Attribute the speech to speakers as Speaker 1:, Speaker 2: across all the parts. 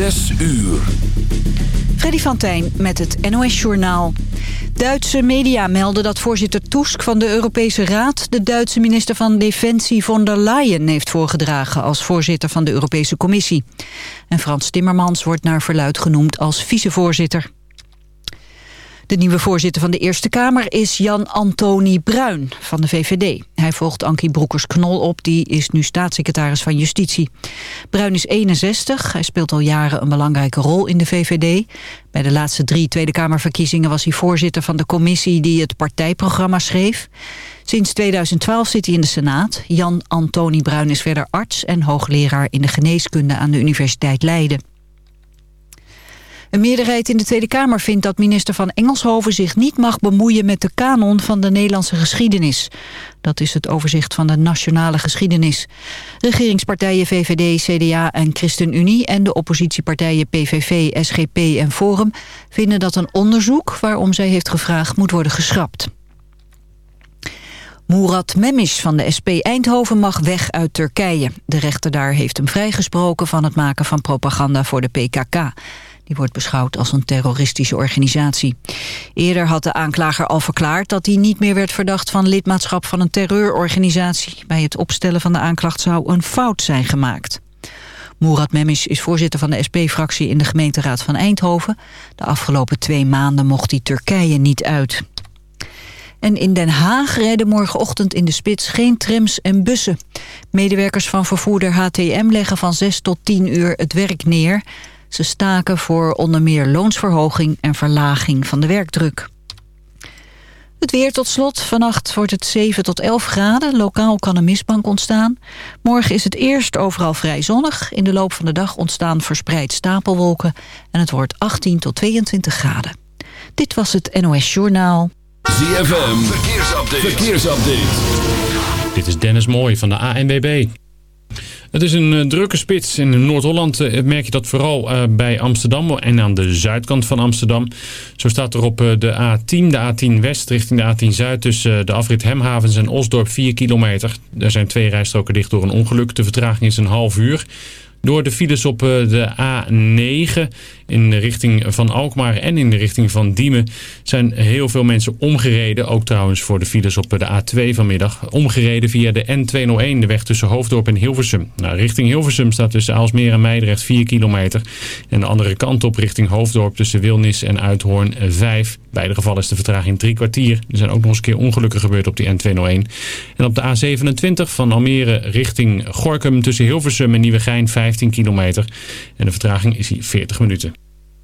Speaker 1: Zes uur.
Speaker 2: Freddy van Tijn met het NOS-journaal. Duitse media melden dat voorzitter Tusk van de Europese Raad... de Duitse minister van Defensie von der Leyen heeft voorgedragen... als voorzitter van de Europese Commissie. En Frans Timmermans wordt naar verluid genoemd als vicevoorzitter. De nieuwe voorzitter van de Eerste Kamer is Jan-Antoni Bruin van de VVD. Hij volgt Ankie Broekers-Knol op, die is nu staatssecretaris van Justitie. Bruin is 61, hij speelt al jaren een belangrijke rol in de VVD. Bij de laatste drie Tweede Kamerverkiezingen was hij voorzitter van de commissie die het partijprogramma schreef. Sinds 2012 zit hij in de Senaat. Jan-Antoni Bruin is verder arts en hoogleraar in de geneeskunde aan de Universiteit Leiden. Een meerderheid in de Tweede Kamer vindt dat minister van Engelshoven zich niet mag bemoeien met de kanon van de Nederlandse geschiedenis. Dat is het overzicht van de nationale geschiedenis. Regeringspartijen VVD, CDA en ChristenUnie en de oppositiepartijen PVV, SGP en Forum vinden dat een onderzoek waarom zij heeft gevraagd moet worden geschrapt. Murat Memis van de SP Eindhoven mag weg uit Turkije. De rechter daar heeft hem vrijgesproken van het maken van propaganda voor de PKK. Die wordt beschouwd als een terroristische organisatie. Eerder had de aanklager al verklaard dat hij niet meer werd verdacht van lidmaatschap van een terreurorganisatie. Bij het opstellen van de aanklacht zou een fout zijn gemaakt. Murat Memis is voorzitter van de SP-fractie in de gemeenteraad van Eindhoven. De afgelopen twee maanden mocht hij Turkije niet uit. En in Den Haag rijden morgenochtend in de spits geen trams en bussen. Medewerkers van vervoerder HTM leggen van 6 tot 10 uur het werk neer. Ze staken voor onder meer loonsverhoging en verlaging van de werkdruk. Het weer tot slot. Vannacht wordt het 7 tot 11 graden. Lokaal kan een mistbank ontstaan. Morgen is het eerst overal vrij zonnig. In de loop van de dag ontstaan verspreid stapelwolken. En het wordt 18 tot 22 graden. Dit was het NOS Journaal.
Speaker 1: ZFM. Verkeersupdate. Verkeersupdate.
Speaker 3: Dit is Dennis Mooij van de ANWB. Het is een uh, drukke spits. In Noord-Holland uh, merk je dat vooral uh, bij Amsterdam en aan de zuidkant van Amsterdam. Zo staat er op de A10, de A10 West richting de A10 Zuid tussen de afrit Hemhavens en Osdorp 4 kilometer. Er zijn twee rijstroken dicht door een ongeluk. De vertraging is een half uur. Door de files op de A9 in de richting van Alkmaar en in de richting van Diemen zijn heel veel mensen omgereden. Ook trouwens voor de files op de A2 vanmiddag. Omgereden via de N201, de weg tussen Hoofddorp en Hilversum. Nou, richting Hilversum staat tussen Aalsmeer en Meidrecht 4 kilometer. En de andere kant op richting Hoofddorp tussen Wilnis en Uithoorn 5. Beide gevallen is de vertraging drie kwartier. Er zijn ook nog eens een keer ongelukken gebeurd op die N201. En op de A27 van Almere richting Gorkum tussen Hilversum en Nieuwegein 15 kilometer. En de vertraging is hier 40 minuten.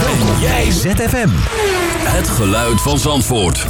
Speaker 1: En jij
Speaker 4: ZFM.
Speaker 1: Het geluid van Zandvoort.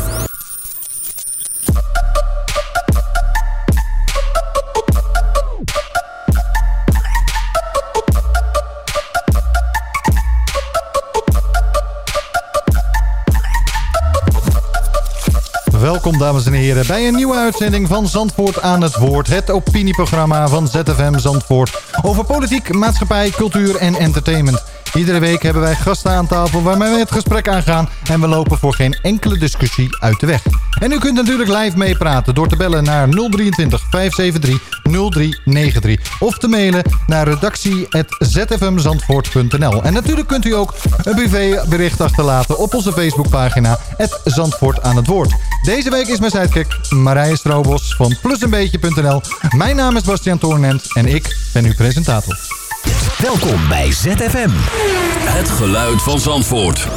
Speaker 5: Welkom dames en heren bij een nieuwe uitzending van Zandvoort aan het Woord. Het opinieprogramma van ZFM Zandvoort. Over politiek, maatschappij, cultuur en entertainment. Iedere week hebben wij gasten aan tafel waarmee we het gesprek aangaan... en we lopen voor geen enkele discussie uit de weg. En u kunt natuurlijk live meepraten door te bellen naar 023 573 0393... of te mailen naar redactie.zfmzandvoort.nl. En natuurlijk kunt u ook een bericht achterlaten op onze Facebookpagina... het Zandvoort aan het Woord. Deze week is mijn sidekick Marije Strobos van plusenbeetje.nl. Mijn naam is Bastiaan Toornent en ik ben uw presentator.
Speaker 4: Welkom bij ZFM.
Speaker 1: Het geluid van Zandvoort.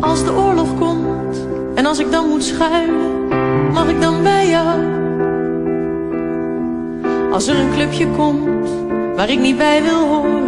Speaker 6: Als de oorlog komt en als ik dan moet schuilen, mag ik dan bij jou? Als er een clubje komt waar ik niet bij wil horen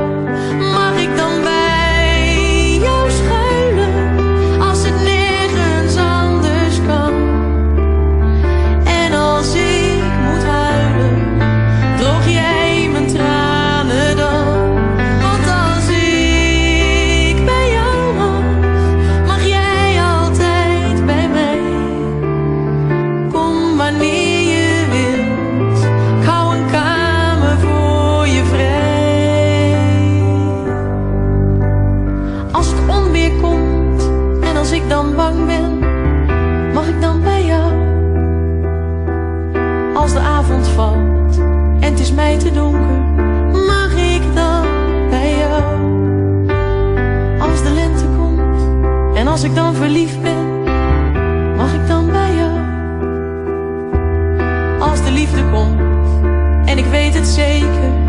Speaker 6: Mag ik dan bij jou? Als de lente komt en als ik dan verliefd ben, mag ik dan bij jou? Als de liefde komt en ik weet het zeker.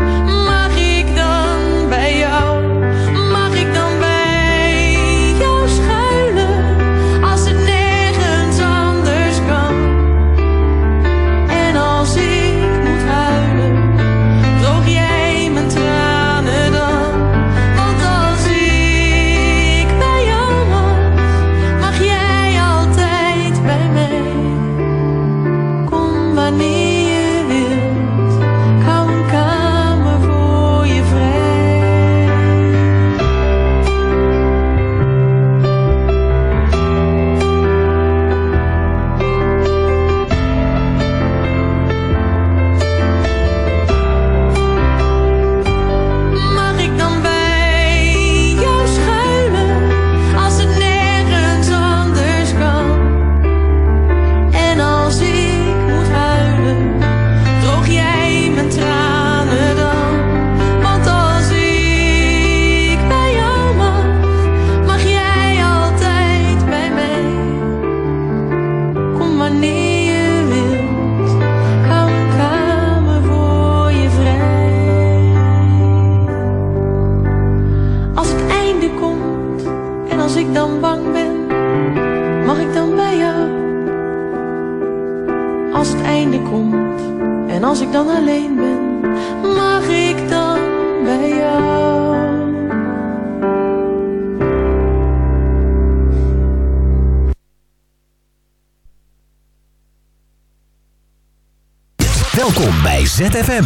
Speaker 4: ZFM.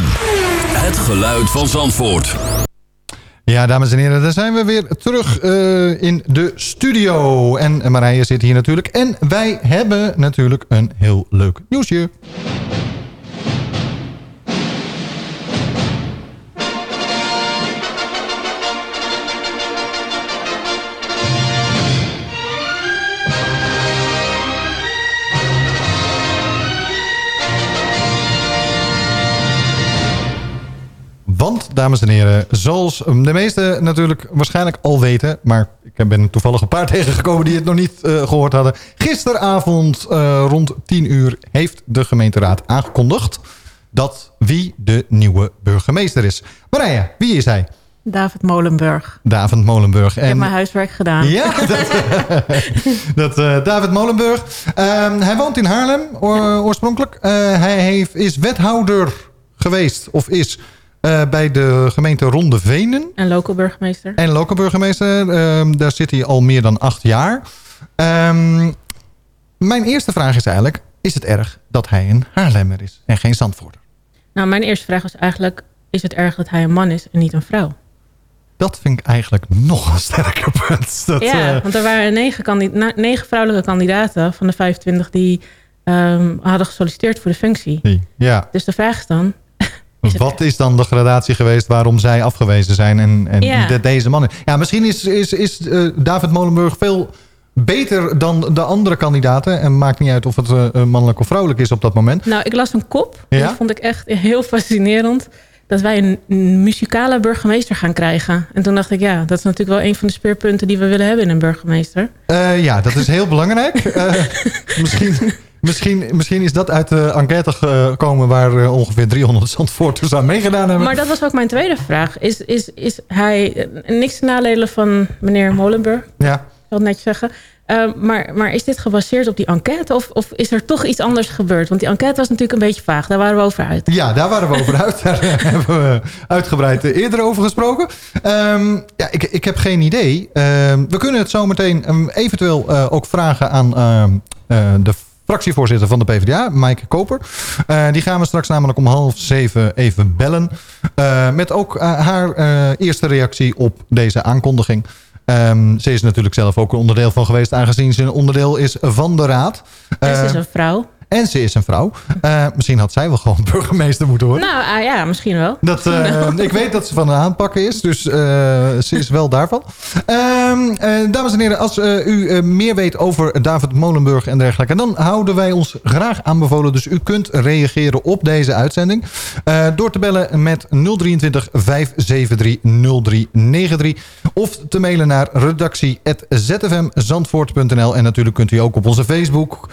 Speaker 1: Het geluid van Zandvoort.
Speaker 5: Ja, dames en heren, daar zijn we weer terug uh, in de studio. En Marije zit hier natuurlijk. En wij hebben natuurlijk een heel leuk nieuwsje. Dames en heren, zoals de meesten natuurlijk waarschijnlijk al weten... maar ik ben toevallig een paar tegengekomen die het nog niet uh, gehoord hadden. Gisteravond uh, rond 10 uur heeft de gemeenteraad aangekondigd... dat wie de nieuwe burgemeester is. Marija, wie is hij?
Speaker 7: David Molenburg.
Speaker 5: David Molenburg.
Speaker 7: En... Ik heb mijn huiswerk gedaan.
Speaker 5: Ja, dat, dat uh, David Molenburg. Uh, hij woont in Haarlem oorspronkelijk. Hij heeft, is wethouder geweest, of is... Uh, bij de gemeente Ronde Venen.
Speaker 7: En local burgemeester.
Speaker 5: En local burgemeester. Uh, daar zit hij al meer dan acht jaar. Um, mijn eerste vraag is eigenlijk... is het erg dat hij een Haarlemmer is en geen Zandvoorter?
Speaker 7: Nou, mijn eerste vraag was eigenlijk... is het erg dat hij een man is en niet een vrouw?
Speaker 5: Dat vind ik eigenlijk nog een sterker punt. Dat,
Speaker 7: ja, uh... want er waren negen, negen, vrouwelijke kandidaten van de 25 die um, hadden gesolliciteerd voor de functie.
Speaker 5: Ja.
Speaker 7: Dus de vraag is dan...
Speaker 5: Wat is dan de gradatie geweest waarom zij afgewezen zijn en, en ja. de, deze mannen? Ja, misschien is, is, is uh, David Molenburg veel beter dan de andere kandidaten. En maakt niet uit of het uh, mannelijk of vrouwelijk is op dat moment.
Speaker 7: Nou, ik las een kop. Ja? Dat vond ik echt heel fascinerend dat wij een muzikale burgemeester gaan krijgen. En toen dacht ik, ja, dat is natuurlijk wel een van de speerpunten die we willen hebben in een burgemeester.
Speaker 5: Uh, ja, dat is heel belangrijk. Uh, misschien, misschien, misschien is dat uit de enquête gekomen waar uh, ongeveer 300 Zandvoorters aan meegedaan hebben.
Speaker 7: Maar dat was ook mijn tweede vraag. Is, is, is hij, niks te nadelen van meneer Molenburg?
Speaker 5: Ja.
Speaker 7: Ik wil het netjes zeggen. Uh, maar, maar is dit gebaseerd op die enquête? Of, of is er toch iets anders gebeurd? Want die enquête was natuurlijk een beetje vaag. Daar waren we over uit.
Speaker 5: Ja, daar waren we over uit. Daar hebben we uitgebreid eerder over gesproken. Um, ja, ik, ik heb geen idee. Um, we kunnen het zo meteen um, eventueel uh, ook vragen aan uh, de fractievoorzitter van de PvdA, Maaike Koper. Uh, die gaan we straks namelijk om half zeven even bellen. Uh, met ook uh, haar eerste reactie op deze aankondiging. Um, ze is natuurlijk zelf ook een onderdeel van geweest... aangezien ze een onderdeel is van de raad.
Speaker 7: En ze is een vrouw.
Speaker 5: En ze is een vrouw. Uh, misschien had zij wel gewoon burgemeester moeten worden.
Speaker 7: Nou uh, ja, misschien wel.
Speaker 5: Dat, uh, ik weet dat ze van de aanpakken is. Dus ze is wel daarvan. Ehm, dames en heren, als u meer weet over David Molenburg en dergelijke... dan houden wij ons graag aanbevolen. Dus u kunt reageren op deze uitzending. door te bellen met 023 573 0393. Of te mailen naar redactie.zfmzandvoort.nl. En natuurlijk kunt u ook op onze Facebook...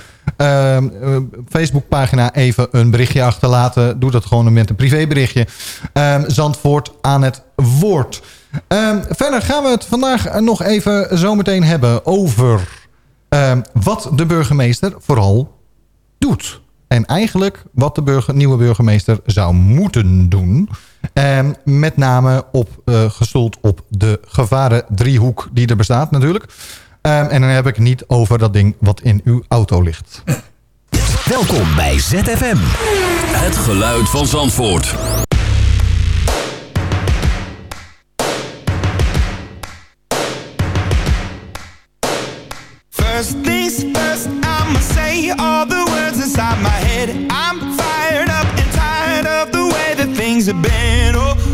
Speaker 5: Facebookpagina even een berichtje achterlaten. Doe dat gewoon met een privéberichtje. Um, Zandvoort aan het woord. Um, verder gaan we het vandaag nog even zometeen hebben over wat de burgemeester vooral doet. En eigenlijk wat de burger, nieuwe burgemeester zou moeten doen. Met name op, uh, gestoeld op de gevaren driehoek die er bestaat natuurlijk. Um, en dan heb ik niet over dat ding wat in uw auto ligt.
Speaker 4: Welkom bij ZFM.
Speaker 1: Het geluid van Zandvoort.
Speaker 8: First things first, I'ma say all the words inside my head. I'm fired up and tired of the way that things have been. Oh,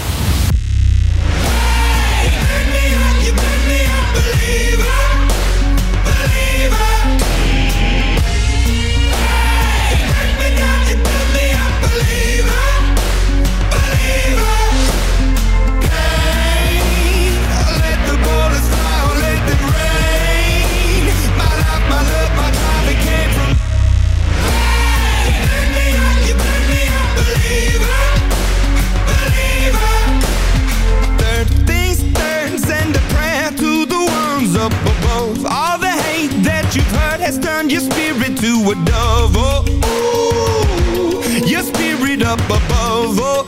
Speaker 8: Has turned your spirit to a dove. Oh, ooh, your spirit up above. Oh,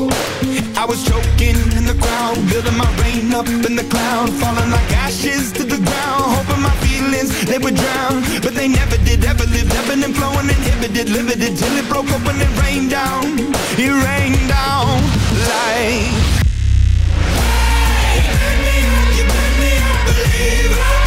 Speaker 8: ooh. I was choking in the crowd, building my rain up in the cloud, falling like ashes to the ground, hoping my feelings they would drown, but they never did. Ever lived, ebbing and flowing, inhibited, limited till it broke when it rained down. It rained down like. Last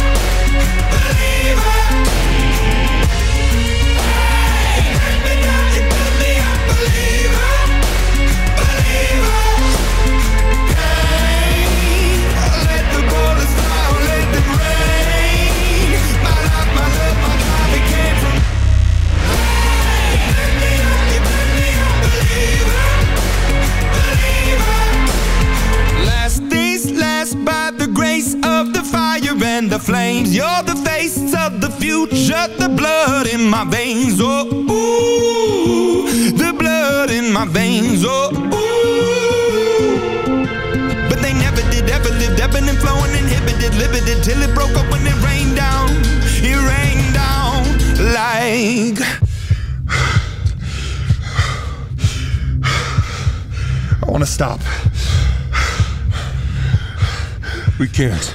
Speaker 8: the flames. You're the face of the future, the blood in my veins. Oh, ooh, the blood in my veins. Oh, ooh. But they never did, ever lived, ebbing and flowing, inhibited, limited, till it broke up when it rained down. It rained down like.
Speaker 9: I want to stop. We can't.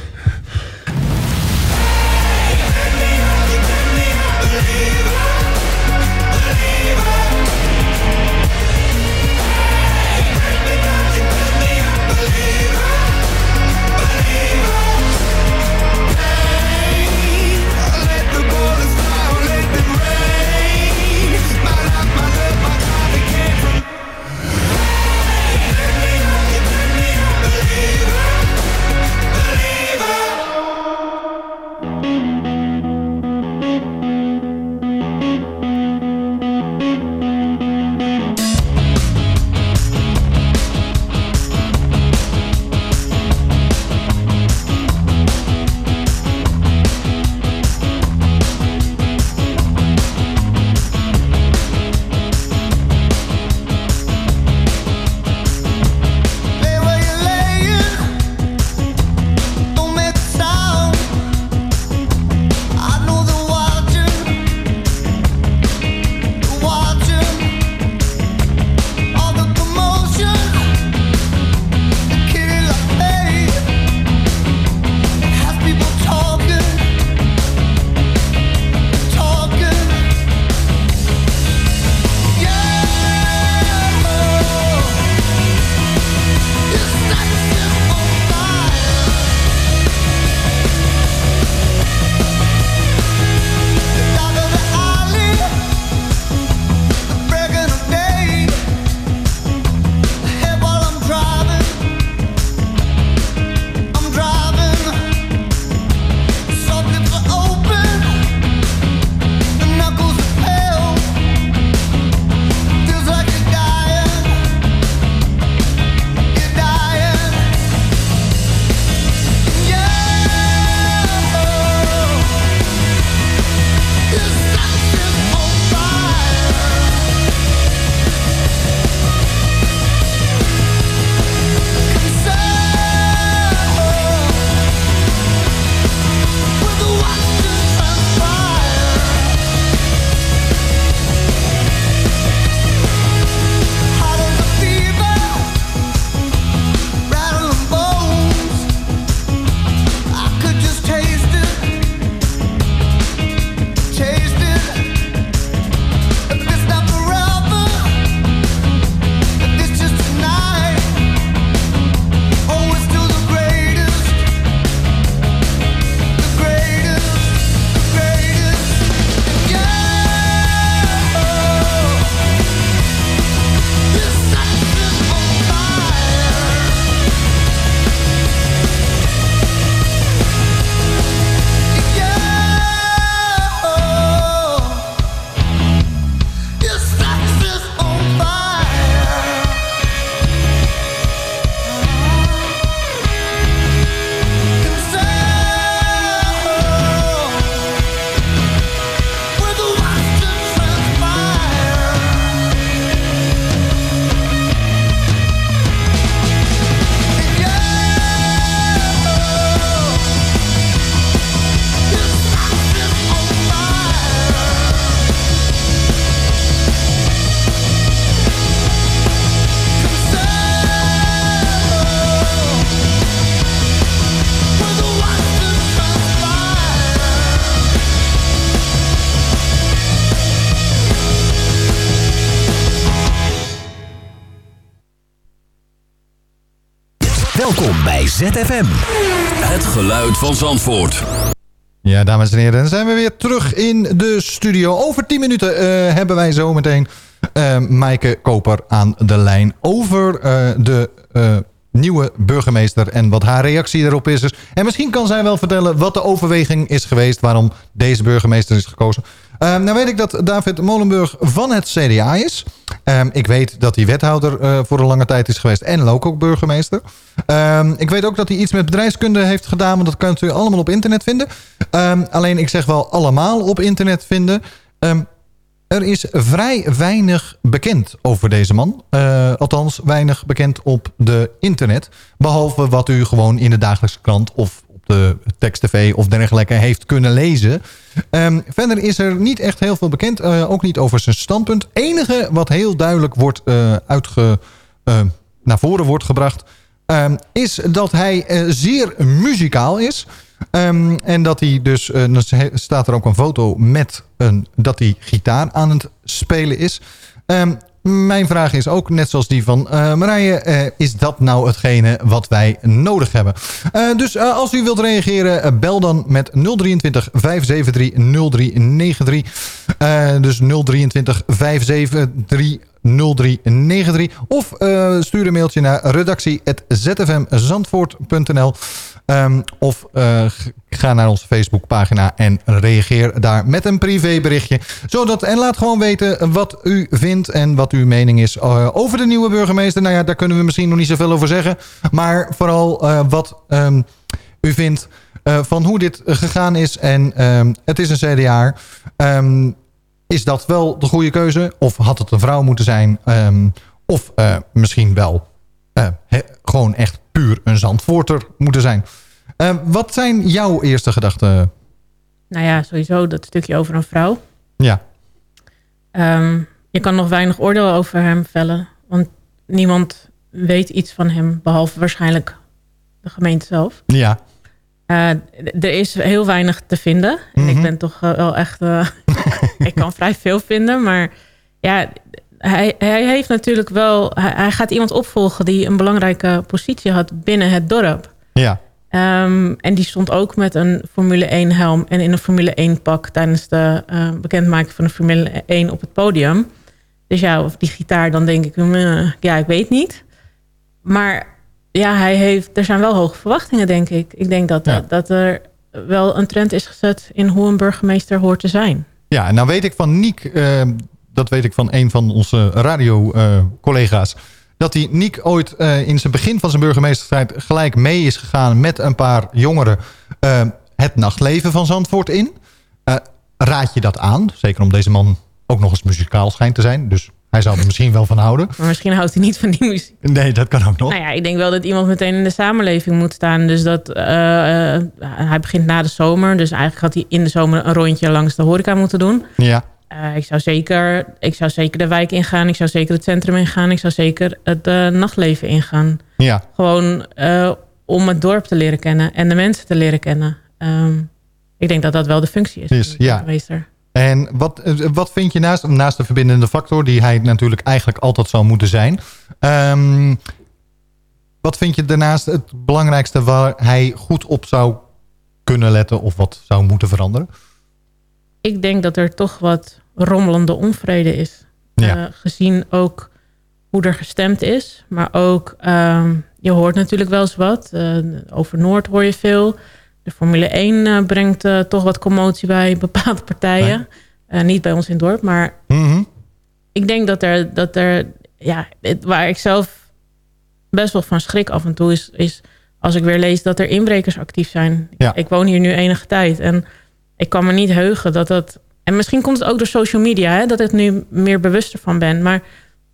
Speaker 4: ZFM.
Speaker 1: Het geluid van Zandvoort.
Speaker 5: Ja, dames en heren, dan zijn we weer terug in de studio. Over 10 minuten eh, hebben wij zometeen uh, Maaike Koper aan de lijn... over eh, de eh, nieuwe burgemeester en wat haar reactie erop is. En misschien kan zij wel vertellen wat de overweging is geweest... waarom deze burgemeester is gekozen. nou weet ik dat David Molenburg van het CDA is. Um, ik weet dat hij wethouder uh, voor een lange tijd is geweest en local burgemeester. Um, ik weet ook dat hij iets met bedrijfskunde heeft gedaan, want dat kunt u allemaal op internet vinden. Um, alleen ik zeg wel allemaal op internet vinden. er is vrij weinig bekend over deze man. Uh, althans, weinig bekend op de internet. Behalve wat u gewoon in de dagelijkse krant of de tekst-tv of dergelijke heeft kunnen lezen. Um, verder is er niet echt heel veel bekend. Uh, ook niet over zijn standpunt. enige wat heel duidelijk wordt uh, uitge, uh, naar voren wordt gebracht... Um, is dat hij zeer muzikaal is. Um, en dat hij dus... dan staat er ook een foto met een, dat hij gitaar aan het spelen is... Mijn vraag is ook, net zoals die van uh, Marije... Uh, is dat nou hetgene wat wij nodig hebben? Uh, dus als u wilt reageren, bel dan met 023 573 0393. dus 023 573 0393. Of stuur een mailtje naar redactie.zfmzandvoort.nl Um, of uh, ga naar onze Facebookpagina en reageer daar met een privéberichtje. Zodat, en laat gewoon weten wat u vindt en wat uw mening is uh, over de nieuwe burgemeester. Nou ja, daar kunnen we misschien nog niet zoveel over zeggen. Maar vooral uh, wat um, u vindt van hoe dit gegaan is. En um, het is een CDA. is dat wel de goede keuze? Of had het een vrouw moeten zijn? of misschien wel he, gewoon echt puur een Zandvoorter moeten zijn. Uh, wat zijn jouw eerste gedachten?
Speaker 7: Nou ja, sowieso dat stukje over een vrouw.
Speaker 5: Ja.
Speaker 7: Um, je kan nog weinig oordeel over hem vellen. Want niemand weet iets van hem, behalve waarschijnlijk de gemeente zelf.
Speaker 5: Ja.
Speaker 7: Uh, er is heel weinig te vinden. Mm -hmm. En ik
Speaker 5: Mhm.
Speaker 7: ben toch uh, wel echt... ik kan vrij veel vinden, maar ja, hij, hij heeft natuurlijk wel... Hij, hij, gaat iemand opvolgen die een belangrijke positie had binnen het dorp.
Speaker 5: Ja.
Speaker 7: Um, en die stond ook met een Formule 1 helm en in een Formule 1 pak... tijdens de uh, bekendmaking van de Formule 1 op het podium. Dus ja, of die gitaar, dan denk ik... Uh, ja, ik weet niet. Maar ja, hij heeft, er zijn wel hoge verwachtingen, denk ik. Ik denk dat, ja. dat er wel een trend is gezet... in hoe een burgemeester hoort te zijn.
Speaker 5: Ja, en nou weet ik van Niek... Uh, dat weet ik van een van onze radio-collega's... dat hij Niek ooit uh, in zijn begin van zijn burgemeestertijd... gelijk mee is gegaan met een paar jongeren... Uh, het nachtleven van Zandvoort in. Raad je dat aan? Zeker om deze man ook nog eens muzikaal schijnt te zijn. Dus hij zou er misschien wel van houden.
Speaker 7: Maar misschien houdt hij niet van die muziek.
Speaker 5: Nee, dat kan ook nog.
Speaker 7: Nou ja, ik denk wel dat iemand meteen in de samenleving moet staan. Dus dat uh, hij begint na de zomer. Dus eigenlijk had hij in de zomer een rondje langs de horeca moeten doen.
Speaker 5: Ja.
Speaker 7: Uh, ik, zou zeker, ik zou zeker de wijk ingaan. Ik zou zeker het centrum ingaan. Ik zou zeker het uh, nachtleven ingaan.
Speaker 5: Ja.
Speaker 7: Gewoon uh, om het dorp te leren kennen. En de mensen te leren kennen. Um, ik denk dat dat wel de functie is.
Speaker 5: is ja. En wat, wat vind je naast, naast de verbindende factor... die hij natuurlijk eigenlijk altijd zou moeten zijn... Um, wat vind je daarnaast het belangrijkste... waar hij goed op zou kunnen letten... of wat zou moeten veranderen?
Speaker 7: Ik denk dat er toch wat rommelende onvrede is.
Speaker 5: Ja.
Speaker 7: Uh, gezien ook hoe er gestemd is. Maar ook, uh, je hoort natuurlijk wel eens wat. Uh, over Noord hoor je veel. De Formule 1 uh, brengt toch wat commotie bij bepaalde partijen. Nee. niet bij ons in het dorp, maar
Speaker 5: mm -hmm.
Speaker 7: ik denk dat er, dat er ja, het, waar ik zelf best wel van schrik af en toe is, is als ik weer lees dat er inbrekers actief zijn.
Speaker 5: Ja.
Speaker 7: Ik woon hier nu enige tijd en ik kan me niet heugen dat dat... En misschien komt het ook door social media, hè, dat ik nu meer bewuster van ben. Maar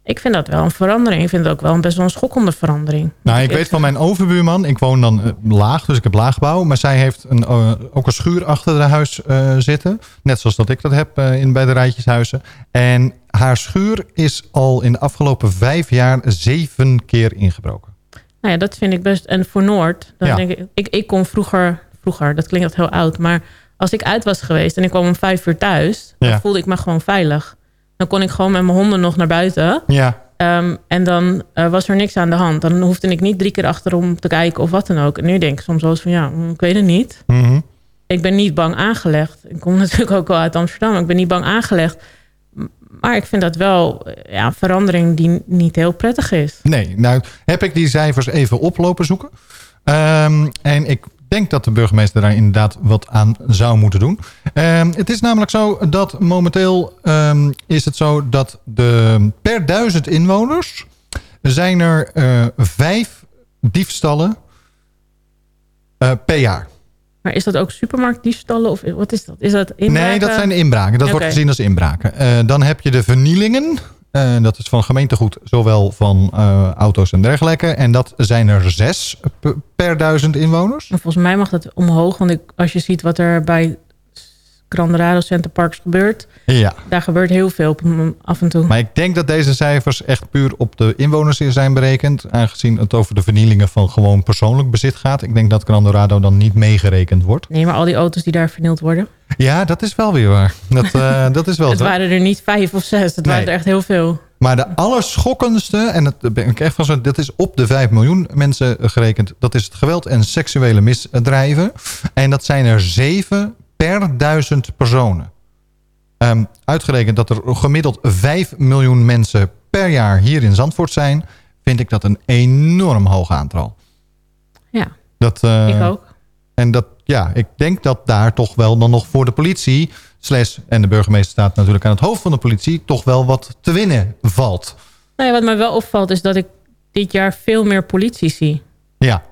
Speaker 7: ik vind dat wel een verandering. Ik vind het ook wel een best wel een schokkende verandering.
Speaker 5: Nou, ik weet van mijn overbuurman, ik woon dan uh, laag, dus ik heb laagbouw. Maar zij heeft een, uh, ook een schuur achter de huis uh, zitten. Net zoals dat ik dat heb in, bij de rijtjeshuizen. En haar schuur is al in de afgelopen vijf jaar zeven keer ingebroken.
Speaker 7: Nou ja, dat vind ik best. En voor Noord, dan
Speaker 5: ja.
Speaker 7: denk ik, ik, ik kon vroeger, vroeger, dat klinkt heel oud, maar als ik uit was geweest en ik kwam om vijf uur thuis,
Speaker 5: ja.
Speaker 7: dan voelde ik me gewoon veilig. Dan kon ik gewoon met mijn honden nog naar buiten.
Speaker 5: Ja.
Speaker 7: Ehm, en dan eh, was er niks aan de hand. Dan hoefde ik niet drie keer achterom te kijken of wat dan ook. En nu denk ik soms wel eens van ja, mm, ik weet het niet.
Speaker 5: Mhm.
Speaker 7: Ik ben niet bang aangelegd. Ik kom natuurlijk ook wel uit Amsterdam. Ik ben niet bang aangelegd. Maar ik vind dat wel eh, ja, een verandering die niet heel prettig is.
Speaker 5: Nee, nou heb ik die cijfers even oplopen zoeken. Ehm, en ik denk dat de burgemeester daar inderdaad wat aan zou moeten doen. Ehm, het is namelijk zo dat momenteel ehm, is het zo dat de, per duizend inwoners zijn er eh, vijf diefstallen eh, per jaar.
Speaker 7: Maar is dat ook supermarktdiefstallen? Of wat is dat? Is dat inbraken?
Speaker 5: Nee, dat zijn inbraken. Dat wordt gezien als inbraken. Eh, dan heb je de vernielingen. Eh, dat is van gemeentegoed, zowel van eh, auto's en dergelijke. En dat zijn er zes per duizend inwoners.
Speaker 7: Volgens mij mag dat omhoog. Want ik, als je ziet wat er bij Grandorado Center Parks gebeurt...
Speaker 5: Ja.
Speaker 7: daar gebeurt heel veel op, af en toe.
Speaker 5: Maar ik denk dat deze cijfers echt puur op de inwoners zijn berekend. Aangezien het over de vernielingen van gewoon persoonlijk bezit gaat. Ik denk dat Grandorado dan niet meegerekend wordt.
Speaker 7: Nee, maar al die auto's die daar vernield worden...
Speaker 5: Ja, dat is wel weer waar. Dat, eh, dat is wel
Speaker 7: het
Speaker 5: zo.
Speaker 7: waren er niet vijf of zes. Het waren er echt heel veel.
Speaker 5: Maar de allerschokkendste, en dat ben ik echt van zo, dat is op de 5 miljoen mensen gerekend. Dat is het geweld en seksuele misdrijven. En dat zijn er zeven per duizend personen. Ehm, uitgerekend dat er gemiddeld 5 miljoen mensen per jaar hier in Zandvoort zijn, vind ik dat een enorm hoog aantal.
Speaker 7: Ja,
Speaker 5: Dat, eh,
Speaker 7: ik ook.
Speaker 5: En dat, ja, ik denk dat daar toch wel dan nog voor de politie, slash, en de burgemeester staat natuurlijk aan het hoofd van de politie, toch wel wat te winnen valt.
Speaker 7: Nou ja, wat mij wel opvalt is dat ik dit jaar veel meer politie zie
Speaker 5: Ja,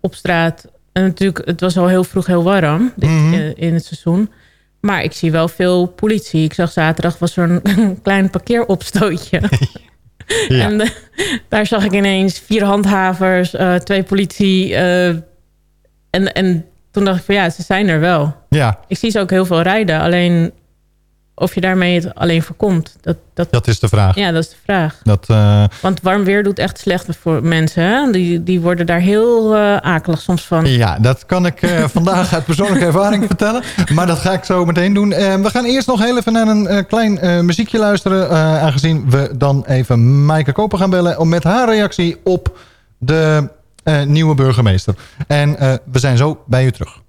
Speaker 7: op straat. En natuurlijk, het was al heel vroeg heel warm dit,
Speaker 5: Mhm.
Speaker 7: eh, in het seizoen. Maar ik zie wel veel politie. Ik zag zaterdag was er een klein parkeeropstootje.
Speaker 5: Ja.
Speaker 7: En eh, daar zag ik ineens vier handhavers, eh, twee politie. en, en toen dacht ik van ja, ze zijn er wel.
Speaker 5: ja.
Speaker 7: Ik zie ze ook heel veel rijden. Alleen of je daarmee het alleen voorkomt, dat, dat,
Speaker 5: Dat is de vraag.
Speaker 7: ja, dat is de vraag.
Speaker 5: Dat, eh,
Speaker 7: Want warm weer doet echt slecht voor mensen. Hè? Die, die worden daar heel eh, akelig soms van.
Speaker 5: ja, dat kan ik eh, vandaag uit persoonlijke ervaring vertellen. Maar dat ga ik zo meteen doen. We gaan eerst nog heel even naar een klein muziekje luisteren. aangezien we dan even Maaike Koper gaan bellen... om met haar reactie op de nieuwe burgemeester. En eh, we zijn zo bij u terug.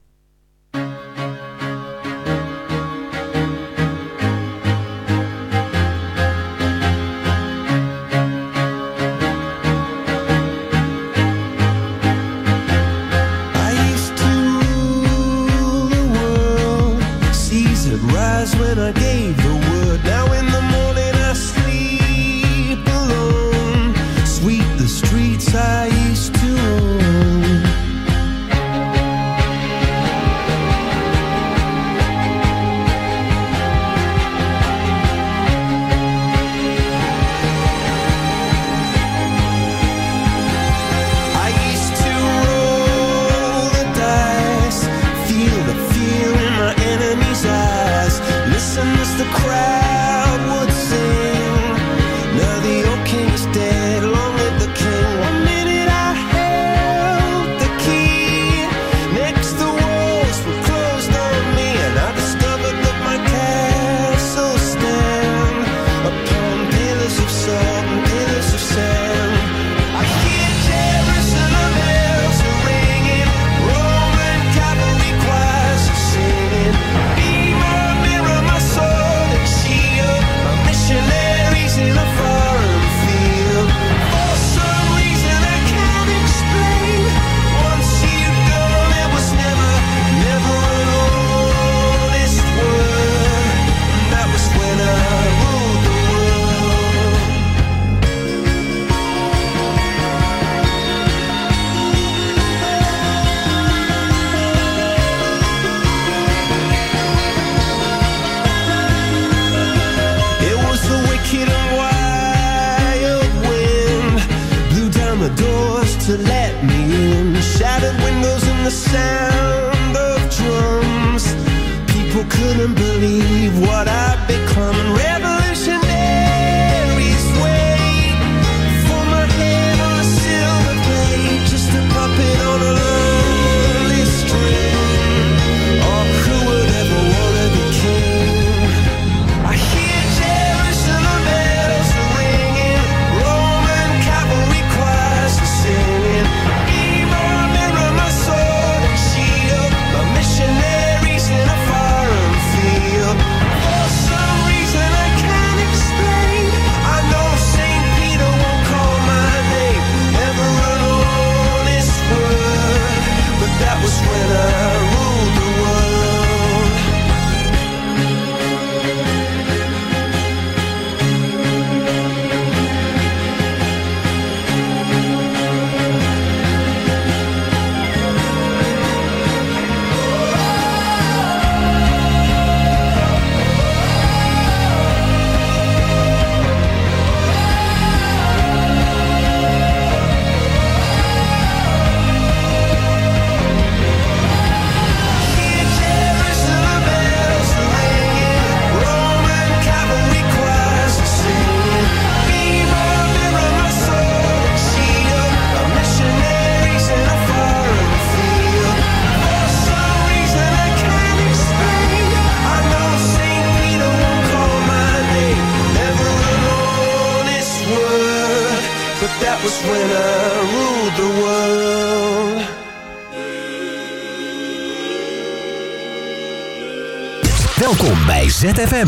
Speaker 4: ZFM.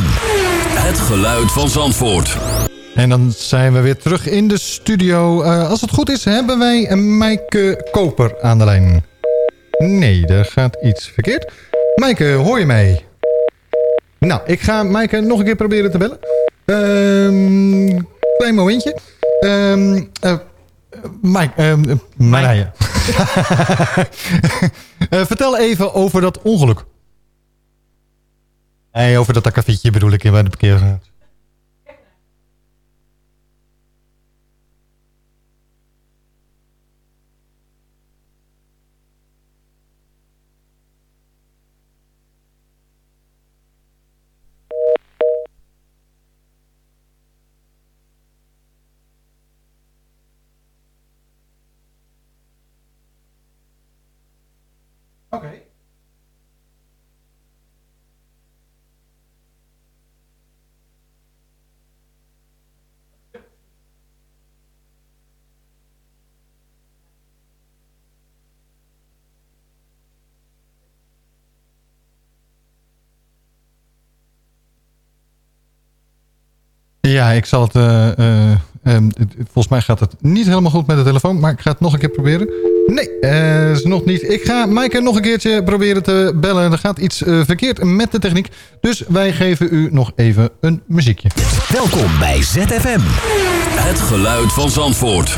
Speaker 1: Het geluid van Zandvoort.
Speaker 5: En dan zijn we weer terug in de studio. Eh, als het goed is, hebben wij Maaike Koper aan de lijn. Nee, er gaat iets verkeerd. Maaike, hoor je mij? Nou, ik ga Maaike nog een keer proberen te bellen. Ehm klein momentje. Ehm eh, Mike, ehm. Eh, vertel even over dat ongeluk. Nee, over dat akkefietje bedoel ik bij de parkeerplaats. Ja, ik zal het... eh, eh, ehm, het- volgens mij gaat het niet helemaal goed met de telefoon, maar ik ga het nog een keer proberen. Nee, eh, is nog niet. Ik ga Maaike nog een keertje proberen te bellen. Er gaat iets verkeerd met de techniek. Dus wij geven u nog even een muziekje.
Speaker 4: Welkom bij ZFM.
Speaker 1: Het geluid van Zandvoort.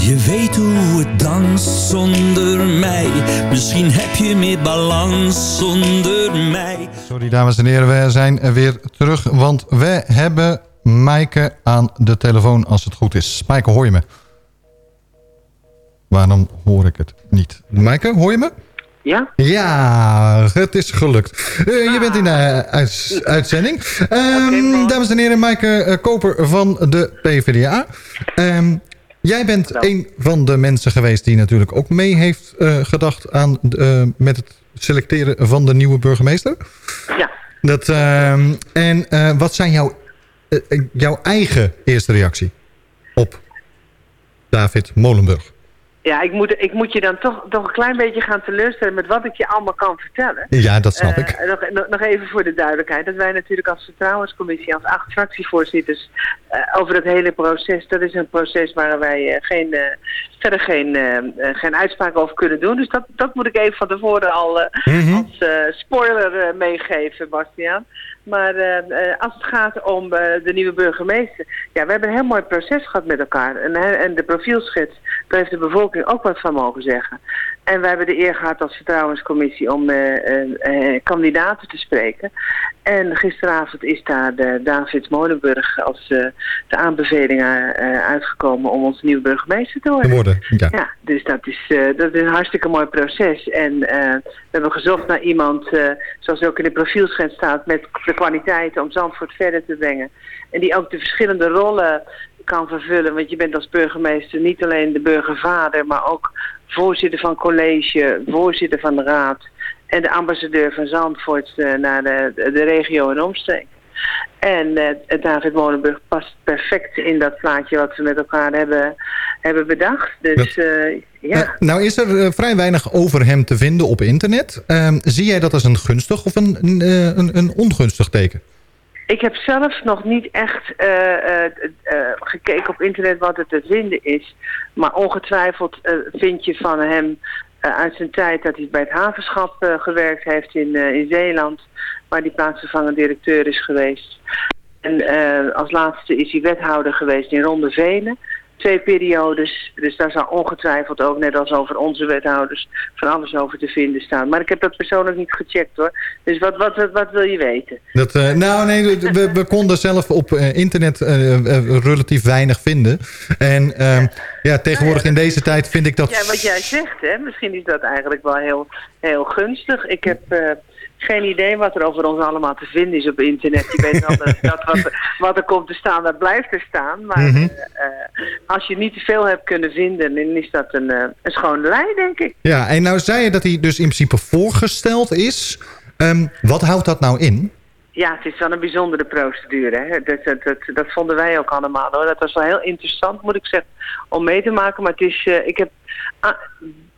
Speaker 10: Je weten hoe het danst zonder mij? Misschien heb je meer balans zonder mij.
Speaker 5: Sorry dames en heren, we zijn weer terug. Want we hebben Maaike aan de telefoon als het goed is. Maaike, hoor je me? Waarom hoor ik het niet? Maaike, hoor je me?
Speaker 11: Ja?
Speaker 5: Ja, het is gelukt. Eh, je bent in de uit- uitzending. Ehm, dames en heren, Maaike eh, Koper van de PvdA. Ehm, jij bent een van de mensen geweest die natuurlijk ook mee heeft eh, gedacht aan eh, met het selecteren van de nieuwe burgemeester.
Speaker 11: Ja.
Speaker 5: Dat, ehm, en eh, wat zijn jouw, jouw eigen eerste reactie op David Molenburg?
Speaker 11: Ja, ik moet, ik moet je dan toch, toch een klein beetje gaan teleurstellen met wat ik je allemaal kan vertellen.
Speaker 5: Ja, dat snap
Speaker 11: Eh,
Speaker 5: ik.
Speaker 11: Nog, nog, even voor de duidelijkheid. Dat wij natuurlijk als vertrouwenscommissie, als acht fractievoorzitters, eh, over het hele proces, dat is een proces waar wij eh, geen, verder geen, geen uitspraak over kunnen doen. Dus dat, dat moet ik even van tevoren al
Speaker 5: Mhm.
Speaker 11: als spoiler meegeven, Bastiaan. Maar eh, eh, als het gaat om eh, de nieuwe burgemeester, ja, we hebben een heel mooi proces gehad met elkaar. En, en de profielschets, daar heeft de bevolking ook wat van mogen zeggen. En wij hebben de eer gehad als vertrouwenscommissie om eh, eh, eh, kandidaten te spreken. En gisteravond is daar de David Molenburg als de aanbevelingen eh, uitgekomen om onze nieuwe burgemeester te worden.
Speaker 5: Worden, ja.
Speaker 11: dus dat is, dat is een hartstikke mooi proces. En we hebben gezocht naar iemand, zoals ook in de profielschets staat, met de kwaliteiten om Zandvoort verder te brengen. En die ook de verschillende rollen kan vervullen. Want je bent als burgemeester niet alleen de burgervader, maar ook voorzitter van college, voorzitter van de raad en de ambassadeur van Zandvoort eh, naar de, de regio en omstreek. En eh, David Molenburg past perfect in dat plaatje wat we met elkaar hebben, hebben bedacht. Dus ja.
Speaker 5: Eh, nou is er vrij weinig over hem te vinden op internet. Ehm, zie jij dat als een gunstig of een, een, een ongunstig teken?
Speaker 11: Ik heb zelf nog niet echt eh, eh, eh, gekeken op internet wat er te vinden is. Maar ongetwijfeld vind je van hem uit zijn tijd dat hij bij het havenschap gewerkt heeft in, in Zeeland. Waar hij plaatsvervangend directeur is geweest. En als laatste is hij wethouder geweest in Ronde Venen. Twee periodes. Dus daar zal ongetwijfeld ook, net als over onze wethouders, van alles over te vinden staan. Maar ik heb dat persoonlijk niet gecheckt hoor. Dus wat, wat, wat, wat wil je weten?
Speaker 5: Dat, eh, nou nee, we, we konden zelf op eh, internet eh, relatief weinig vinden. En ehm, ja, tegenwoordig in deze tijd vind ik dat...
Speaker 11: Ja, wat jij zegt, hè, misschien is dat eigenlijk wel heel, heel gunstig. Ik heb geen idee wat er over ons allemaal te vinden is op internet. Je weet wel dat, dat wat, er- wat er komt te staan, dat blijft er staan. Maar
Speaker 5: Mhm.
Speaker 11: eh, eh, als je niet te veel hebt kunnen vinden, dan is dat een, eh, een schone lei, denk ik.
Speaker 5: Ja, en nou zei je dat hij dus in principe voorgesteld is. Ehm, wat houdt dat nou in?
Speaker 11: Ja, het is wel een bijzondere procedure. Hè. Dat, dat, dat, dat vonden wij ook allemaal. Hoor. Dat was wel heel interessant, moet ik zeggen, om mee te maken. Maar het is, ik heb, ah,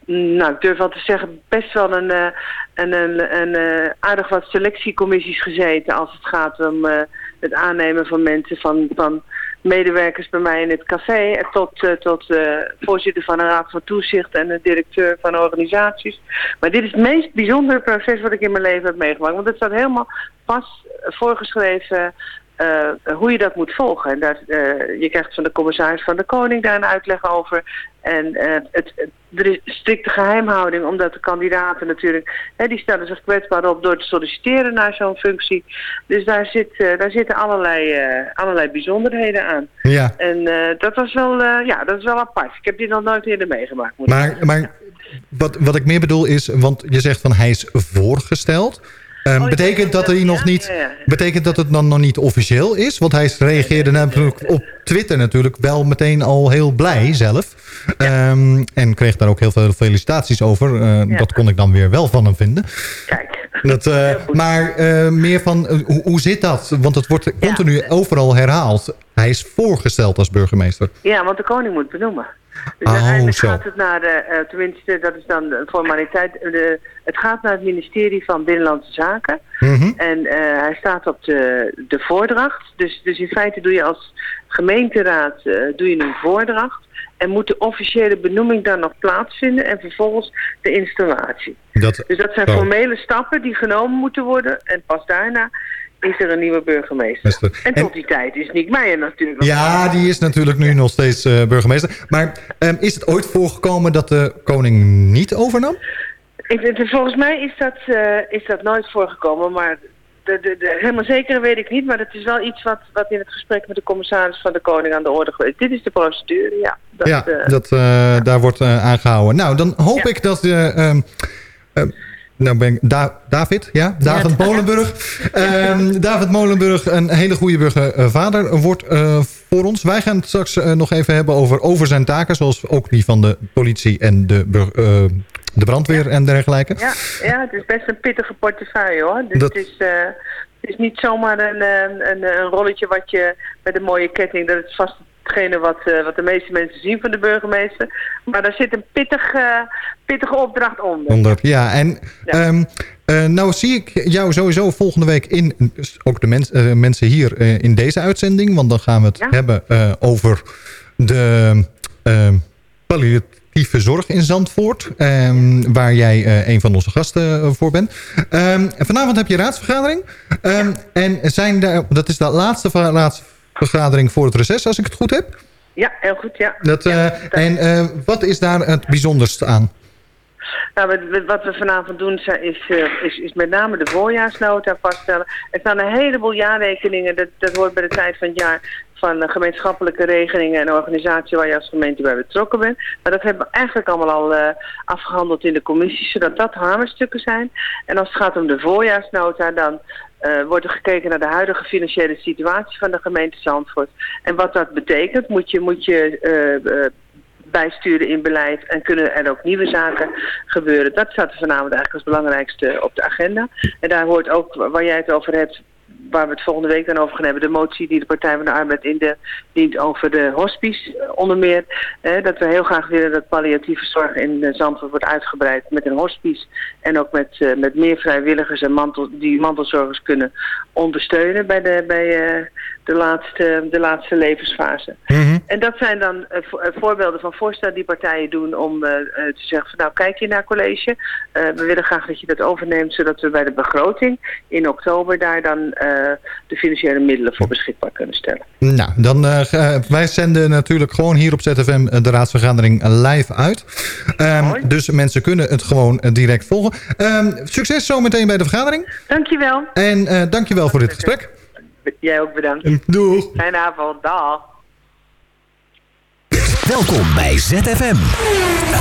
Speaker 11: nou, ik durf wel te zeggen, best wel een, eh, een, een, een eh, aardig wat selectiecommissies gezeten als het gaat om eh, het aannemen van mensen van, van medewerkers bij mij in het café tot, tot voorzitter van een raad van toezicht en de directeur van organisaties. Maar dit is het meest bijzondere proces wat ik in mijn leven heb meegemaakt. Want het staat helemaal pas voorgeschreven eh, hoe je dat moet volgen. En daar, eh, je krijgt van de commissaris van de Koning daar een uitleg over. En eh, het, het- er is strikte geheimhouding, omdat de kandidaten natuurlijk... Hè, die stellen zich kwetsbaar op door te solliciteren naar zo'n functie. Dus daar, zit, daar zitten allerlei, allerlei bijzonderheden aan.
Speaker 5: Ja.
Speaker 11: En dat was wel, ja, dat is wel apart. Ik heb dit nog nooit eerder meegemaakt.
Speaker 5: Maar, maar wat, wat ik meer bedoel is, want je zegt van hij is voorgesteld. Ehm, betekent dat hij nog niet,
Speaker 11: ja,
Speaker 5: betekent dat het dan nog niet officieel is? Want hij reageerde natuurlijk op Twitter natuurlijk wel meteen al heel blij zelf. Ehm, en kreeg daar ook heel veel felicitaties over. Eh. Dat kon ik dan weer wel van hem vinden.
Speaker 11: Kijk.
Speaker 5: Dat, eh, maar eh, meer van, hoe, hoe zit dat? Want het wordt continu overal herhaald. Hij is voorgesteld als burgemeester.
Speaker 11: Ja, want de koning moet benoemen. Dus
Speaker 5: Oh,
Speaker 11: uiteindelijk
Speaker 5: zo.
Speaker 11: gaat het naar de, eh, tenminste, dat is dan een formaliteit. De, het gaat naar het ministerie van Binnenlandse Zaken.
Speaker 5: Mhm.
Speaker 11: En eh, hij staat op de, de voordracht. Dus, dus in feite doe je als gemeenteraad eh, doe je een voordracht. En moet de officiële benoeming dan nog plaatsvinden. En vervolgens de installatie.
Speaker 5: Dat,
Speaker 11: Dus dat zijn
Speaker 5: oh.
Speaker 11: formele stappen die genomen moeten worden. En pas daarna is er een nieuwe burgemeester. En tot die tijd is Nick Meijer natuurlijk
Speaker 5: Ja, die is natuurlijk nu nog steeds eh, burgemeester. Maar ehm, is het ooit voorgekomen dat de koning niet overnam?
Speaker 11: Ik, volgens mij is dat, eh, is dat nooit voorgekomen, maar de, de, de, helemaal zeker weet ik niet. Maar het is wel iets wat, wat in het gesprek met de commissaris van de Koning aan de orde geweest. Dit is de procedure, ja. Dat,
Speaker 5: ja,
Speaker 11: eh,
Speaker 5: dat, daar wordt eh, aangehouden. Nou, dan hoop ik dat... eh, ehm, ehm, nou ben ik Da- David, ja? David Molenburg. Ehm, David Molenburg, een hele goede burgervader, wordt eh, voor ons. Wij gaan het straks eh, nog even hebben over, over zijn taken... zoals ook die van de politie en de, eh, de brandweer en dergelijke.
Speaker 11: ja, ja, het is best een pittige portefeuille hoor. Dus
Speaker 5: Dat-
Speaker 11: het, is, eh, het is niet zomaar een, eh, een, een rolletje wat je met een mooie ketting... dat is vast hetgene wat, eh, wat de meeste mensen zien van de burgemeester. Maar daar zit een pittig, eh, pittige opdracht onder.
Speaker 5: Onder, ja, en ehm, eh, nou zie ik jou sowieso volgende week in, ook de mens, mensen hier in deze uitzending. Want dan gaan we het
Speaker 11: Ja.
Speaker 5: hebben over de ehm, palliatieve zorg in Zandvoort. ehm, waar jij een van onze gasten voor bent. En vanavond heb je raadsvergadering. En zijn daar, dat is de laatste va- raadsvergadering voor het reces, als ik het goed heb.
Speaker 11: Ja, heel goed, ja.
Speaker 5: Dat, eh, en eh, wat is daar het bijzonderste aan?
Speaker 11: Nou, wat- we vanavond doen is, eh, is, is met name de voorjaarsnota vaststellen. Er staan een heleboel jaarrekeningen, dat, dat hoort bij de tijd van het jaar van gemeenschappelijke regelingen en organisatie waar je als gemeente bij betrokken bent. Maar dat hebben we eigenlijk allemaal al eh, afgehandeld in de commissie, zodat dat hamerstukken zijn. En als het gaat om de voorjaarsnota, dan eh, wordt er gekeken naar de huidige financiële situatie van de gemeente Zandvoort. En wat dat betekent, moet je, moet je eh, eh, bijsturen in beleid en kunnen er ook nieuwe zaken gebeuren. Dat staat er vanavond eigenlijk als belangrijkste op de agenda. En daar hoort ook, waar jij het over hebt, waar we het volgende week dan over gaan hebben, de motie die de Partij van de Arbeid indient over de hospice eh, onder meer. Dat we heel graag willen dat palliatieve zorg in eh, Zandvoort wordt uitgebreid met een hospice. En ook met, eh, met meer vrijwilligers en mantel, die mantelzorgers kunnen ondersteunen bij de, bij, de, laatste, de laatste levensfase. En dat zijn dan eh, eh, voorbeelden van voorstellen die partijen doen om eh, te zeggen van nou kijk je naar college. We willen graag dat je dat overneemt zodat we bij de begroting in oktober daar dan de financiële middelen voor beschikbaar kunnen stellen.
Speaker 5: Nou, dan, wij zenden natuurlijk gewoon hier op ZFM de raadsvergadering live uit. Ehm, dus mensen kunnen het gewoon direct volgen. Ehm, succes zometeen bij de vergadering.
Speaker 11: Dankjewel.
Speaker 5: En dankjewel voor dit gesprek.
Speaker 11: Jij ook bedankt.
Speaker 5: Doeg.
Speaker 11: Fijne avond. Dag.
Speaker 4: Welkom bij ZFM.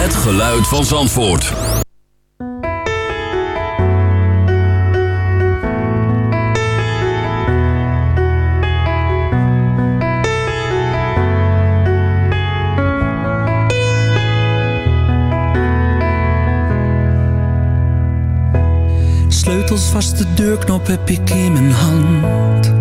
Speaker 1: Het geluid van Zandvoort.
Speaker 10: Sleutels vast, de deurknop heb ik in mijn hand.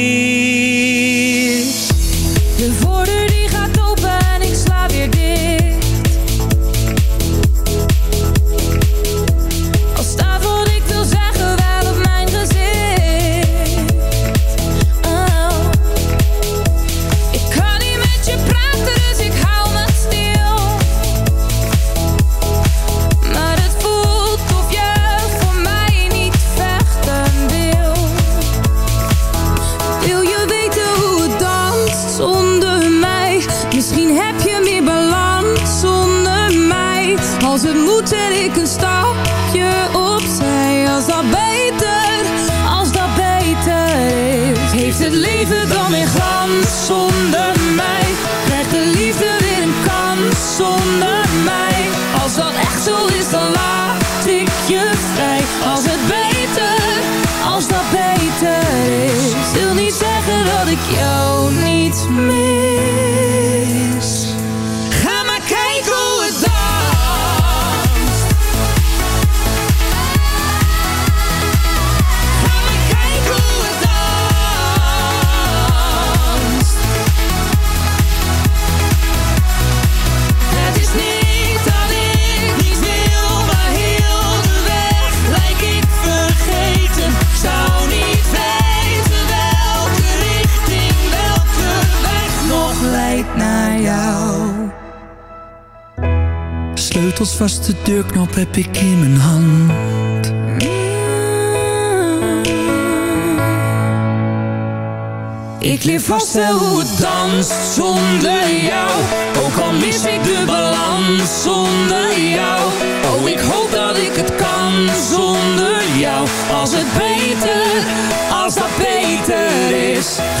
Speaker 6: Beter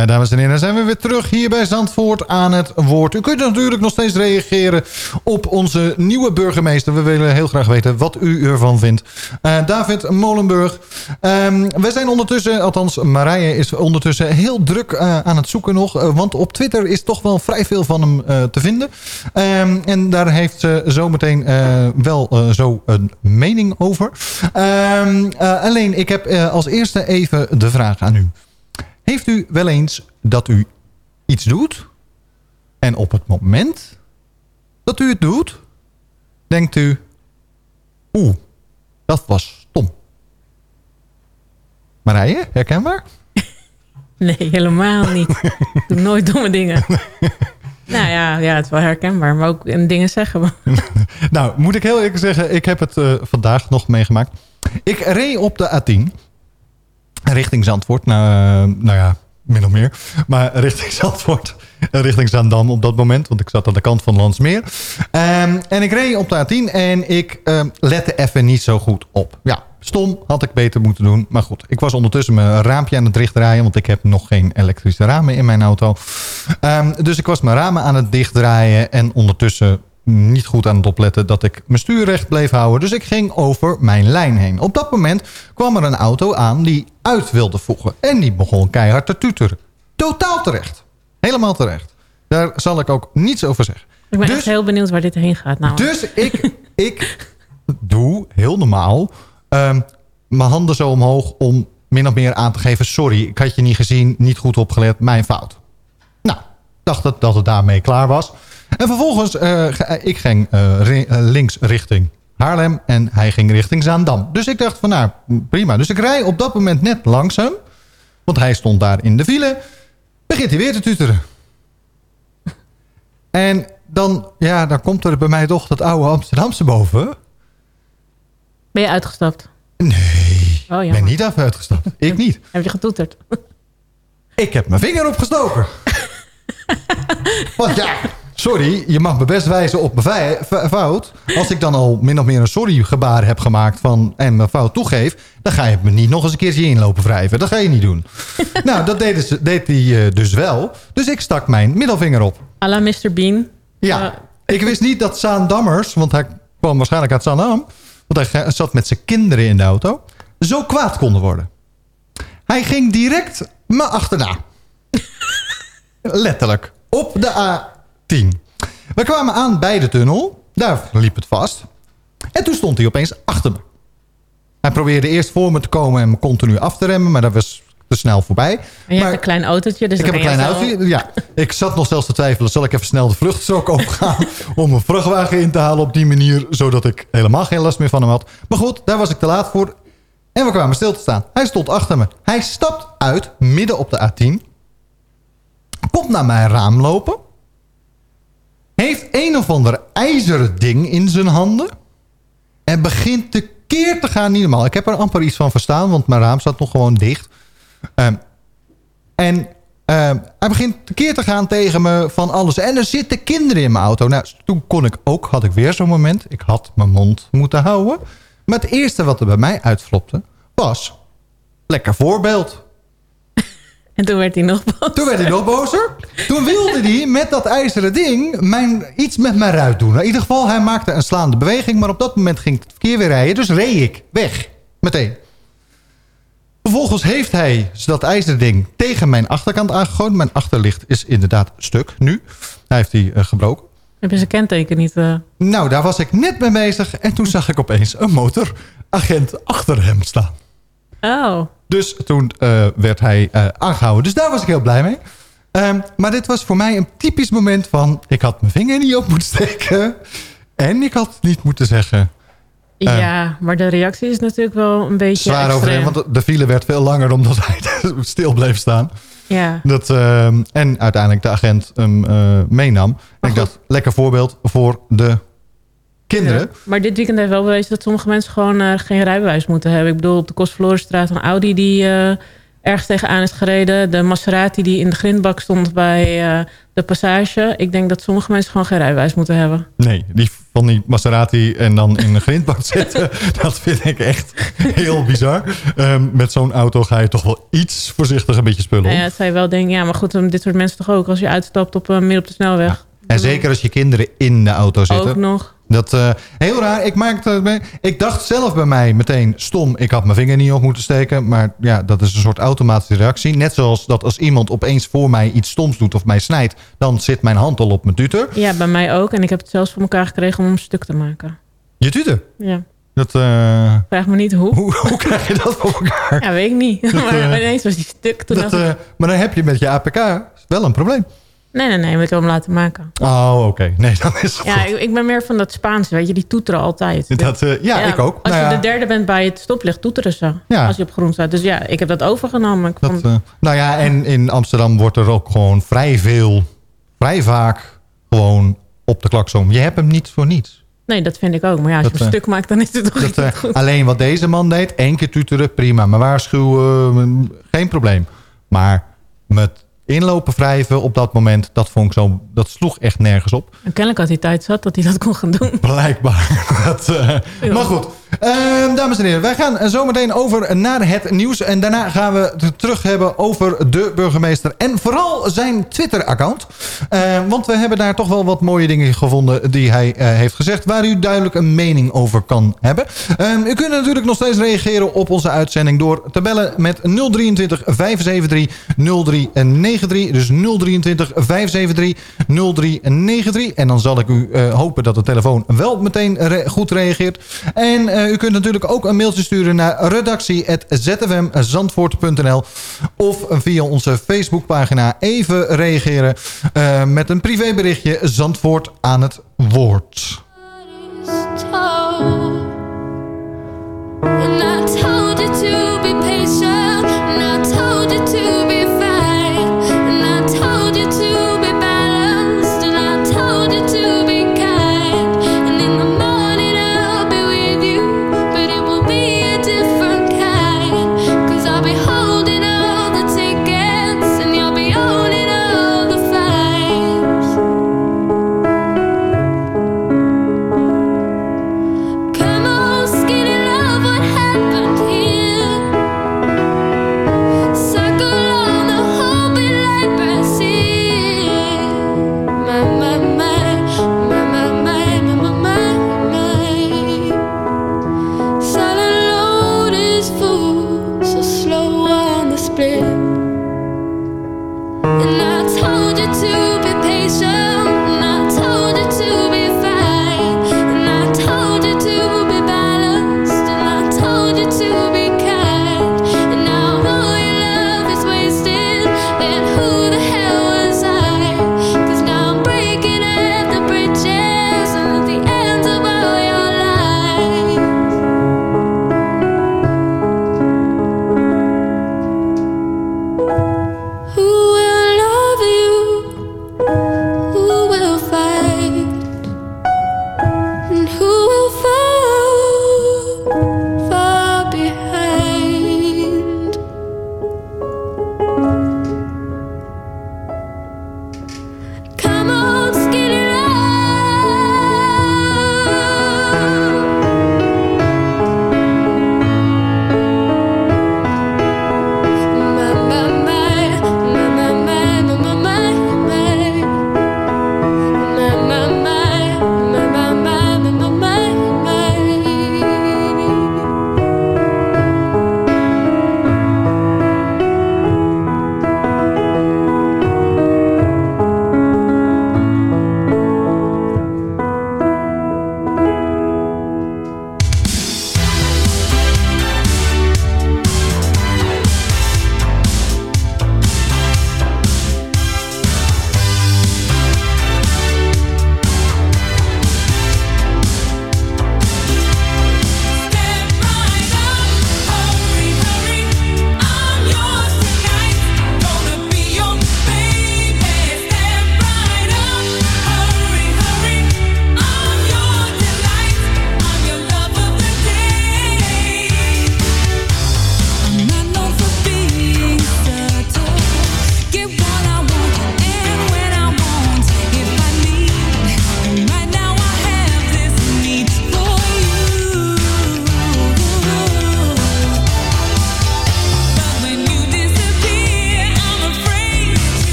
Speaker 5: Ja, dames en heren, zijn we weer terug hier bij Zandvoort aan het woord. U kunt natuurlijk nog steeds reageren op onze nieuwe burgemeester. We willen heel graag weten wat u ervan vindt. Eh, David Molenburg. Ehm, we zijn ondertussen, althans Marije is ondertussen heel druk eh, aan het zoeken nog. eh, want op Twitter is toch wel vrij veel van hem te vinden. Ehm, en daar heeft ze zometeen wel zo een mening over. Ehm, eh, alleen, ik heb als eerste even de vraag aan u. Heeft u wel eens dat u iets doet en op het moment dat u het doet, denkt u, oeh, dat was stom. Marije, herkenbaar?
Speaker 7: Nee, helemaal niet. Ik doe nooit domme dingen. Nou ja, ja, het is wel herkenbaar. Maar ook in dingen zeggen.
Speaker 5: nou, moet ik heel eerlijk zeggen, ik heb het eh, vandaag nog meegemaakt. Ik reed op de A10 richting Zandvoort. Nou, nou ja, min of meer. Maar richting Zandvoort. Richting Zaandam op dat moment. Want ik zat aan de kant van Landsmeer. Ehm, en ik reed op de A10 en ik ehm, lette even niet zo goed op. Ja, stom. Had ik beter moeten doen. Maar goed, ik was ondertussen mijn raampje aan het dichtdraaien. Want ik heb nog geen elektrische ramen in mijn auto. Ehm, dus ik was mijn ramen aan het dichtdraaien. En ondertussen niet goed aan het opletten dat ik mijn stuur recht bleef houden. Dus ik ging over mijn lijn heen. Op dat moment kwam er een auto aan die uit wilde voegen. En die begon keihard te tuteren. Totaal terecht. Helemaal terecht. Daar zal ik ook niets over zeggen.
Speaker 7: Ik ben
Speaker 5: Dus-
Speaker 7: echt heel benieuwd waar dit heen gaat. Nou,
Speaker 5: Dus ik, ik doe heel normaal ehm, mijn handen zo omhoog om min of meer aan te geven... sorry, ik had je niet gezien, niet goed opgelet, mijn fout. Nou, dacht dat, dat het daarmee klaar was. En vervolgens, eh, ga- ik ging eh, eh, links richting Haarlem en hij ging richting Zaandam. Dus ik dacht van nou, prima. Dus ik rij op dat moment net langs hem. Want hij stond daar in de file. Begint hij weer te tuteren. En dan, ja, dan komt er bij mij toch dat oude Amsterdamse boven.
Speaker 7: Ben je uitgestapt?
Speaker 5: Nee,
Speaker 7: Oh,
Speaker 5: ik ben niet af uitgestapt. Ik niet.
Speaker 7: Heb je getoeterd?
Speaker 5: Ik heb mijn vinger opgestoken. Want ja, sorry, je mag me best wijzen op mijn fout. Als ik dan al min of meer een sorry gebaar heb gemaakt van, en mijn fout toegeef... dan ga je me niet nog eens een keertje inlopen wrijven. Dat ga je niet doen. nou, dat deden ze, deed hij eh, dus wel. Dus ik stak mijn middelvinger op.
Speaker 7: à la Mr. Bean.
Speaker 5: Ja, ik wist niet dat Zaandammers, want hij kwam waarschijnlijk uit Zaandam... want hij zat met zijn kinderen in de auto... zo kwaad konden worden. Hij ging direct me achterna. Letterlijk. Op de A10. We kwamen aan bij de tunnel. Daar liep het vast. En toen stond hij opeens achter me. Hij probeerde eerst voor me te komen en me continu af te remmen... maar dat was te snel voorbij.
Speaker 7: En je hebt een klein autootje. Dus
Speaker 5: Ik heb een klein
Speaker 7: je zo-
Speaker 5: auto. Ja, ik zat nog zelfs te twijfelen. Zal ik even snel de vluchtstrook overgaan om een vrachtwagen in te halen op die manier, zodat ik helemaal geen last meer van hem had. Maar goed, daar was ik te laat voor. En we kwamen stil te staan. Hij stond achter me. Hij stapt uit, midden op de A10. Komt naar mijn raam lopen. Heeft een of ander ijzeren ding in zijn handen. En begint te keer te gaan. Niet normaal. Ik heb er amper iets van verstaan, want mijn raam staat nog gewoon dicht. Ehm, en ehm, hij begint tekeer te gaan tegen me van alles. En er zitten kinderen in mijn auto. Nou, toen kon ik ook, had ik weer zo'n moment. Ik had mijn mond moeten houden. Maar het eerste wat er bij mij uitflopte was... Lekker voorbeeld.
Speaker 7: En toen werd hij nog boos.
Speaker 5: Toen werd hij nog bozer. Toen wilde hij met dat ijzeren ding mijn, iets met mijn ruit doen. In ieder geval, hij maakte een slaande beweging. Maar op dat moment ging het verkeer weer rijden. Dus reed ik weg. Meteen. Vervolgens heeft hij dat ijzeren ding tegen mijn achterkant aangegooid. Mijn achterlicht is inderdaad stuk nu. Hij heeft die eh, gebroken.
Speaker 7: Heb je zijn kenteken niet... eh,
Speaker 5: Nou, daar was ik net mee bezig. En toen zag ik opeens een motoragent achter hem staan.
Speaker 7: Oh.
Speaker 5: Dus toen eh, werd hij eh, aangehouden. Dus daar was ik heel blij mee. Ehm, maar dit was voor mij een typisch moment van... ik had mijn vinger niet op moeten steken. En ik had niet moeten zeggen... eh,
Speaker 7: ja, maar de reactie is natuurlijk wel een beetje
Speaker 5: Zwaar over
Speaker 7: extreem.
Speaker 5: hem, want de file werd veel langer... omdat hij stil bleef staan.
Speaker 7: Ja.
Speaker 5: Dat, ehm, en uiteindelijk de agent hem eh, meenam. En ik dacht, lekker voorbeeld voor de kinderen.
Speaker 7: Ja. Maar dit weekend heeft wel bewezen dat sommige mensen gewoon eh, geen rijbewijs moeten hebben. Ik bedoel, op de Kostverlorenstraat een Audi die eh, ergens tegenaan is gereden. De Maserati die in de grindbak stond bij eh, de passage. Ik denk dat sommige mensen gewoon geen rijbewijs moeten hebben.
Speaker 5: Nee, die van die Maserati en dan in een grindbak zetten... dat vind ik echt heel bizar. Ehm, met zo'n auto ga je toch wel iets voorzichtig een beetje spullen
Speaker 7: Nou ja, het zou je wel denken, ja, maar goed, dit soort mensen toch ook. Als je uitstapt op, uh, midden op de snelweg.
Speaker 5: En zeker als je kinderen in de auto zitten.
Speaker 7: Ook nog.
Speaker 5: Dat, eh, heel raar. Ik, maakte, ik dacht zelf bij mij meteen stom. Ik had mijn vinger niet op moeten steken. Maar ja, dat is een soort automatische reactie. Net zoals dat als iemand opeens voor mij iets stoms doet of mij snijdt... dan zit mijn hand al op mijn tutor.
Speaker 7: Ja, bij mij ook. En ik heb het zelfs voor elkaar gekregen om hem stuk te maken.
Speaker 5: Je tutor?
Speaker 7: Ja.
Speaker 5: Dat, eh,
Speaker 7: Vraag me niet hoe.
Speaker 5: Hoe, hoe krijg je dat voor elkaar?
Speaker 7: Ja, weet ik niet.
Speaker 5: Dat,
Speaker 7: maar
Speaker 5: eh,
Speaker 7: ineens was die stuk. Toen
Speaker 5: dat,
Speaker 7: ik,
Speaker 5: maar dan heb je met je APK wel een probleem.
Speaker 7: Nee, nee, nee, ik heb hem laten maken.
Speaker 5: Oh, oké. Nee, dan is het
Speaker 7: Ja,
Speaker 5: goed.
Speaker 7: ik, ik ben meer van dat Spaans, weet je. Die toeteren altijd.
Speaker 5: Dat, eh, ja, ik ook.
Speaker 7: Als
Speaker 5: Nou
Speaker 7: je
Speaker 5: ja.
Speaker 7: de derde bent bij het stoplicht, toeteren ze.
Speaker 5: Ja.
Speaker 7: Als je op groen staat. Dus ja, ik heb dat overgenomen. Ik
Speaker 5: Dat,
Speaker 7: vond-
Speaker 5: eh, nou ja, en in Amsterdam wordt er ook gewoon vrij veel, vrij vaak gewoon op de klaksom. Je hebt hem niet voor niets.
Speaker 7: nee, dat vind ik ook. Maar ja, als
Speaker 5: Dat,
Speaker 7: je hem
Speaker 5: eh,
Speaker 7: stuk maakt, dan is het toch
Speaker 5: Dat,
Speaker 7: niet goed.
Speaker 5: alleen wat deze man deed, één keer tuteren, prima. Maar waarschuwen, eh, geen probleem. Maar met inlopen wrijven op dat moment, dat, vond ik zo, dat sloeg echt nergens op.
Speaker 7: En kennelijk had hij tijd zat dat hij dat kon gaan doen.
Speaker 5: Blijkbaar. Dat, eh, maar goed, Ehm, dames en heren, wij gaan zo meteen over naar het nieuws. En daarna gaan we het terug hebben over de burgemeester. En vooral zijn Twitter-account. Ehm, want we hebben daar toch wel wat mooie dingen gevonden die hij eh, heeft gezegd. Waar u duidelijk een mening over kan hebben. Ehm, u kunt natuurlijk nog steeds reageren op onze uitzending door te bellen met 023 573 0393. Dus 023 573 0393. En dan zal ik u eh, hopen dat de telefoon wel meteen goed reageert. En
Speaker 12: eh, u kunt natuurlijk ook een mailtje sturen naar redactie.zfmzandvoort.nl of via onze Facebookpagina even reageren eh, met een privéberichtje Zandvoort aan het woord.